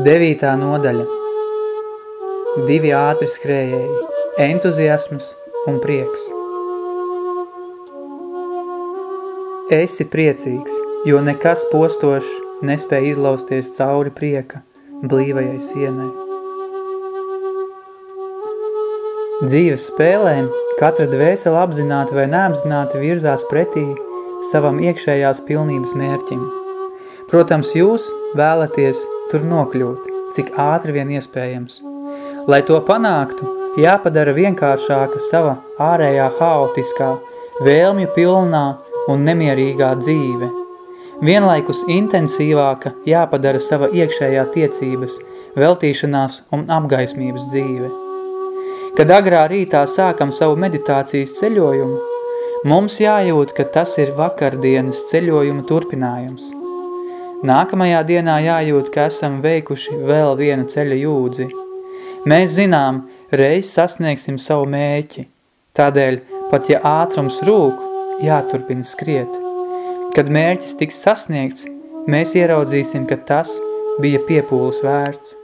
Devītā nodaļa Divi ātri skrējēji – entuziasms un prieks. Esi priecīgs, jo nekas postošs nespēja izlausties cauri prieka blīvajai sienai. Dzīves spēlēm katra dvēsele apzināti vai neapzināti virzās pretī savam iekšējās pilnības mērķim. Protams, jūs vēlaties tur nokļūt, cik ātri vien iespējams. Lai to panāktu, jāpadara vienkāršāka sava ārējā haotiskā, vēlmju pilnā un nemierīgā dzīve. Vienlaikus intensīvāka jāpadara sava iekšējā tiecības, veltīšanās un apgaismības dzīve. Kad agrā rītā sākam savu meditācijas ceļojumu, mums jājūt, ka tas ir vakardienas ceļojuma turpinājums – Nākamajā dienā jājūt, ka esam veikuši vēl vienu ceļa jūdzi. Mēs zinām, reiz sasniegsim savu mēķi. Tādēļ, pat ja ātrums rūk, jāturpina skriet. Kad mērķis tiks sasniegts, mēs ieraudzīsim, ka tas bija piepūles vērts.